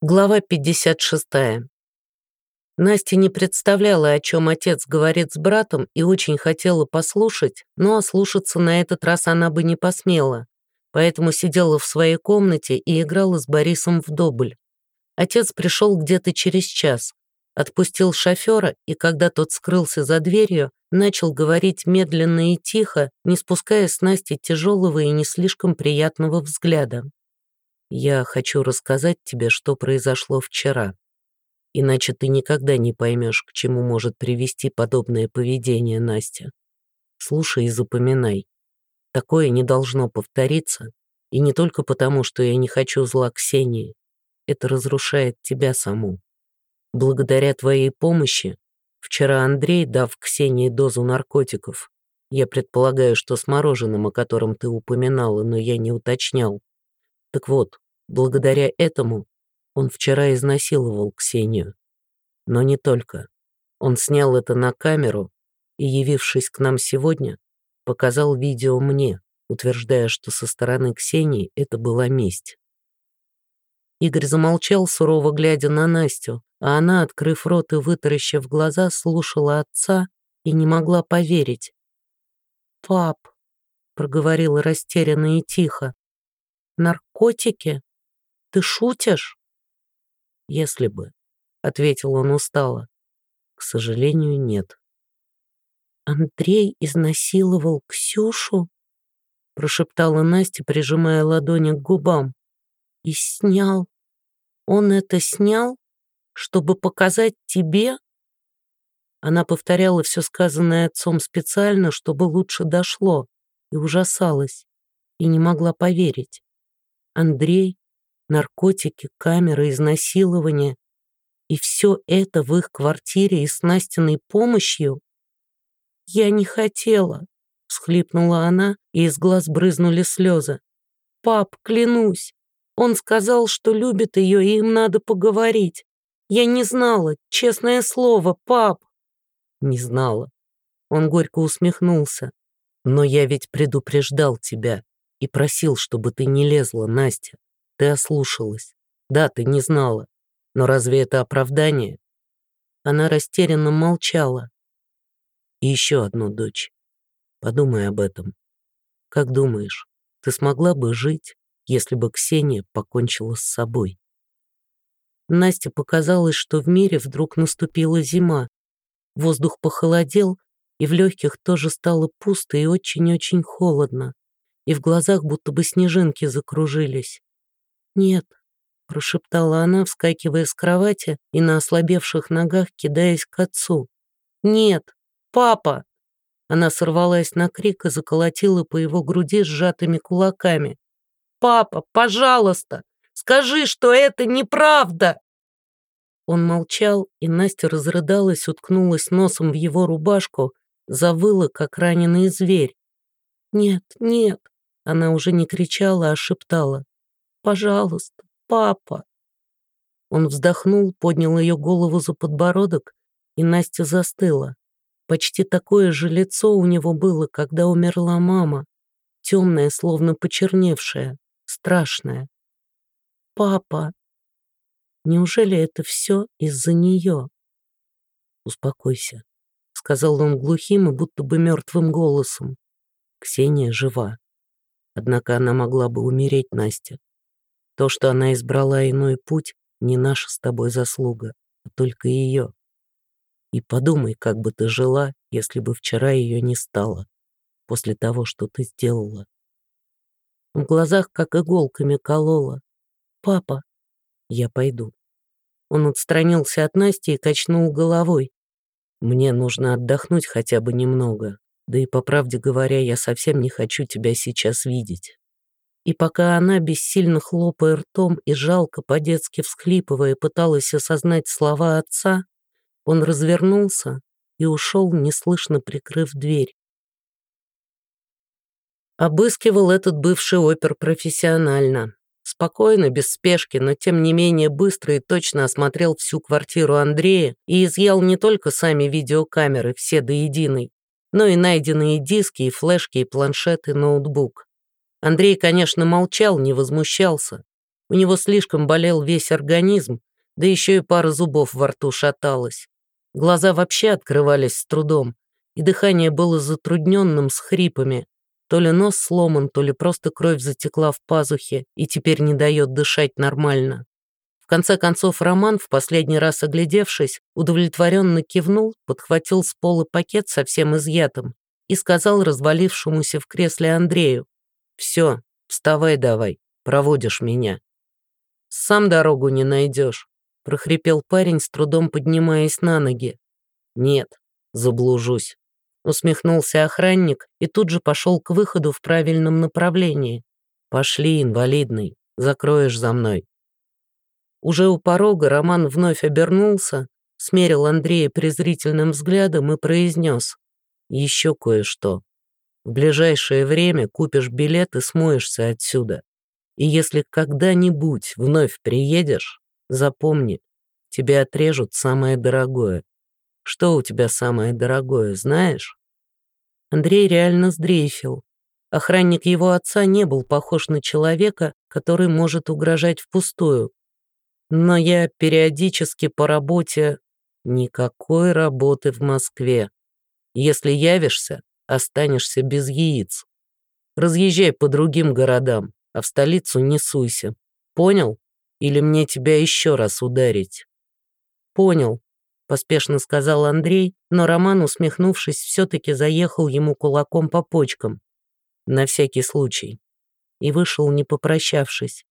Глава 56. Настя не представляла, о чем отец говорит с братом, и очень хотела послушать, но ослушаться на этот раз она бы не посмела, поэтому сидела в своей комнате и играла с Борисом в добль. Отец пришел где-то через час, отпустил шофера, и когда тот скрылся за дверью, начал говорить медленно и тихо, не спуская с Насти тяжелого и не слишком приятного взгляда. Я хочу рассказать тебе, что произошло вчера. Иначе ты никогда не поймешь, к чему может привести подобное поведение, Настя. Слушай и запоминай. Такое не должно повториться, и не только потому, что я не хочу зла Ксении. Это разрушает тебя саму. Благодаря твоей помощи, вчера Андрей, дав Ксении дозу наркотиков, я предполагаю, что с мороженым, о котором ты упоминала, но я не уточнял, так вот, благодаря этому он вчера изнасиловал Ксению. Но не только. Он снял это на камеру и, явившись к нам сегодня, показал видео мне, утверждая, что со стороны Ксении это была месть. Игорь замолчал, сурово глядя на Настю, а она, открыв рот и вытаращив глаза, слушала отца и не могла поверить. «Пап», — проговорила растерянно и тихо, Наркотики? Ты шутишь? Если бы, ответил он устало. К сожалению, нет. Андрей изнасиловал Ксюшу? Прошептала Настя, прижимая ладони к губам. И снял. Он это снял, чтобы показать тебе? Она повторяла все сказанное отцом специально, чтобы лучше дошло, и ужасалась, и не могла поверить. Андрей, наркотики, камеры, изнасилования. И все это в их квартире и с Настиной помощью? Я не хотела, всхлипнула она, и из глаз брызнули слезы. Пап, клянусь, он сказал, что любит ее, и им надо поговорить. Я не знала, честное слово, пап. Не знала. Он горько усмехнулся. Но я ведь предупреждал тебя и просил, чтобы ты не лезла, Настя. Ты ослушалась. Да, ты не знала. Но разве это оправдание? Она растерянно молчала. И еще одну дочь. Подумай об этом. Как думаешь, ты смогла бы жить, если бы Ксения покончила с собой? Насте показалось, что в мире вдруг наступила зима. Воздух похолодел, и в легких тоже стало пусто и очень-очень холодно и в глазах будто бы снежинки закружились. «Нет», — прошептала она, вскакивая с кровати и на ослабевших ногах кидаясь к отцу. «Нет, папа!» Она сорвалась на крик и заколотила по его груди сжатыми кулаками. «Папа, пожалуйста, скажи, что это неправда!» Он молчал, и Настя разрыдалась, уткнулась носом в его рубашку, завыла, как раненый зверь. «Нет, нет, она уже не кричала, а шептала. «Пожалуйста, папа!» Он вздохнул, поднял ее голову за подбородок, и Настя застыла. Почти такое же лицо у него было, когда умерла мама. Темное, словно почерневшее, страшное. «Папа!» Неужели это все из-за нее? «Успокойся», — сказал он глухим и будто бы мертвым голосом. «Ксения жива. Однако она могла бы умереть, Настя. То, что она избрала иной путь, не наша с тобой заслуга, а только ее. И подумай, как бы ты жила, если бы вчера ее не стало, после того, что ты сделала. В глазах как иголками колола. «Папа, я пойду». Он отстранился от Насти и качнул головой. «Мне нужно отдохнуть хотя бы немного. Да и, по правде говоря, я совсем не хочу тебя сейчас видеть. И пока она, бессильно хлопая ртом и жалко по-детски всхлипывая, пыталась осознать слова отца, он развернулся и ушел, неслышно прикрыв дверь. Обыскивал этот бывший опер профессионально. Спокойно, без спешки, но тем не менее быстро и точно осмотрел всю квартиру Андрея и изъял не только сами видеокамеры, все до единой, но и найденные диски, и флешки, и планшеты, ноутбук. Андрей, конечно, молчал, не возмущался. У него слишком болел весь организм, да еще и пара зубов во рту шаталась. Глаза вообще открывались с трудом, и дыхание было затрудненным с хрипами. То ли нос сломан, то ли просто кровь затекла в пазухе и теперь не дает дышать нормально. Конце концов Роман, в последний раз оглядевшись, удовлетворенно кивнул, подхватил с пола пакет совсем изъятым и сказал развалившемуся в кресле Андрею, «Все, вставай давай, проводишь меня». «Сам дорогу не найдешь», — прохрипел парень, с трудом поднимаясь на ноги. «Нет, заблужусь», — усмехнулся охранник и тут же пошел к выходу в правильном направлении. «Пошли, инвалидный, закроешь за мной». Уже у порога Роман вновь обернулся, смерил Андрея презрительным взглядом и произнес «Еще кое-что. В ближайшее время купишь билет и смоешься отсюда. И если когда-нибудь вновь приедешь, запомни, тебе отрежут самое дорогое. Что у тебя самое дорогое, знаешь?» Андрей реально сдрейфил. Охранник его отца не был похож на человека, который может угрожать впустую. Но я периодически по работе... Никакой работы в Москве. Если явишься, останешься без яиц. Разъезжай по другим городам, а в столицу не суйся. Понял? Или мне тебя еще раз ударить?» «Понял», — поспешно сказал Андрей, но Роман, усмехнувшись, все-таки заехал ему кулаком по почкам. На всякий случай. И вышел, не попрощавшись.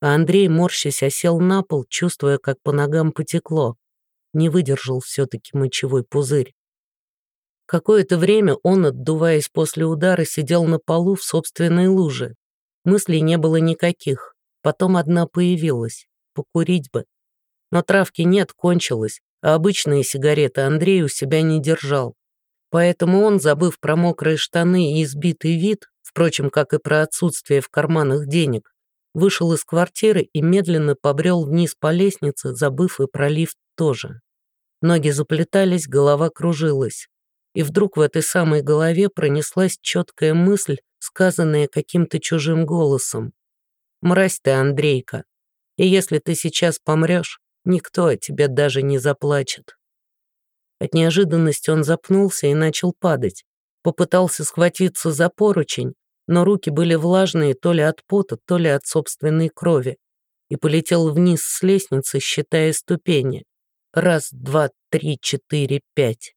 А Андрей, морщась, осел на пол, чувствуя, как по ногам потекло. Не выдержал все-таки мочевой пузырь. Какое-то время он, отдуваясь после удара, сидел на полу в собственной луже. Мыслей не было никаких. Потом одна появилась. Покурить бы. Но травки нет, кончилось, а обычные сигареты Андрей у себя не держал. Поэтому он, забыв про мокрые штаны и избитый вид, впрочем, как и про отсутствие в карманах денег, вышел из квартиры и медленно побрел вниз по лестнице, забыв и про лифт тоже. Ноги заплетались, голова кружилась. И вдруг в этой самой голове пронеслась четкая мысль, сказанная каким-то чужим голосом. «Мразь ты, Андрейка, и если ты сейчас помрешь, никто о тебе даже не заплачет». От неожиданности он запнулся и начал падать. Попытался схватиться за поручень, но руки были влажные то ли от пота, то ли от собственной крови, и полетел вниз с лестницы, считая ступени. Раз, два, три, четыре, пять.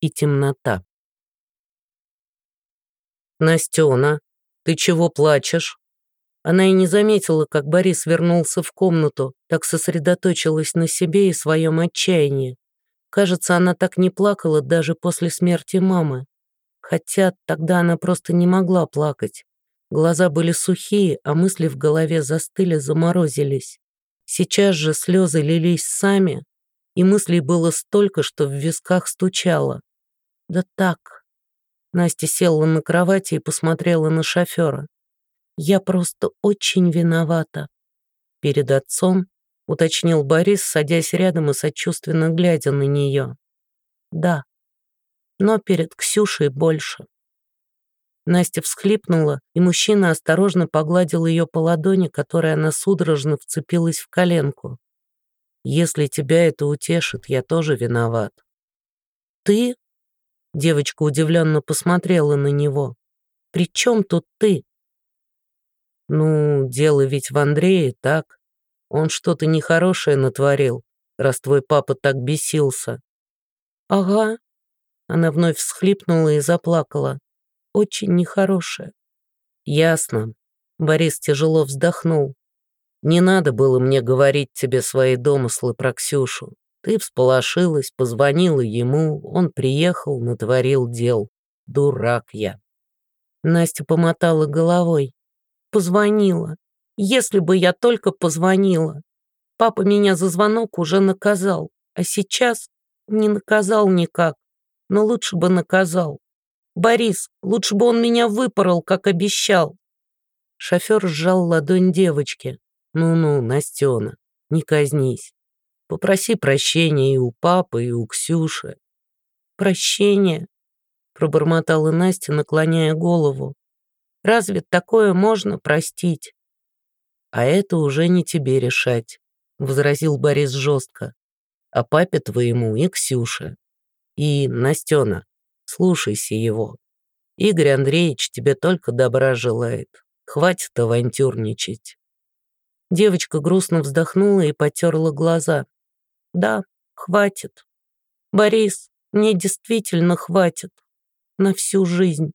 И темнота. «Настена, ты чего плачешь?» Она и не заметила, как Борис вернулся в комнату, так сосредоточилась на себе и своем отчаянии. Кажется, она так не плакала даже после смерти мамы. Хотя тогда она просто не могла плакать. Глаза были сухие, а мысли в голове застыли, заморозились. Сейчас же слезы лились сами, и мыслей было столько, что в висках стучало. Да так. Настя села на кровати и посмотрела на шофера. Я просто очень виновата. Перед отцом уточнил Борис, садясь рядом и сочувственно глядя на нее. Да, но перед Ксюшей больше. Настя всхлипнула, и мужчина осторожно погладил ее по ладони, которой она судорожно вцепилась в коленку. «Если тебя это утешит, я тоже виноват». «Ты?» Девочка удивленно посмотрела на него. «При чем тут ты?» «Ну, дело ведь в Андрее, так? Он что-то нехорошее натворил, раз твой папа так бесился». «Ага, она вновь всхлипнула и заплакала. Очень нехорошая. Ясно. Борис тяжело вздохнул. Не надо было мне говорить тебе свои домыслы про Ксюшу. Ты всполошилась, позвонила ему, он приехал, натворил дел. Дурак я. Настя помотала головой. Позвонила. Если бы я только позвонила. Папа меня за звонок уже наказал, а сейчас не наказал никак но лучше бы наказал. Борис, лучше бы он меня выпорол, как обещал. Шофер сжал ладонь девочки. Ну-ну, Настена, не казнись. Попроси прощения и у папы, и у Ксюши. Прощение, пробормотала Настя, наклоняя голову. Разве такое можно простить? А это уже не тебе решать, возразил Борис жестко. А папе твоему и Ксюше. И, Настена, слушайся его. Игорь Андреевич тебе только добра желает. Хватит авантюрничать. Девочка грустно вздохнула и потерла глаза. Да, хватит. Борис, мне действительно хватит. На всю жизнь.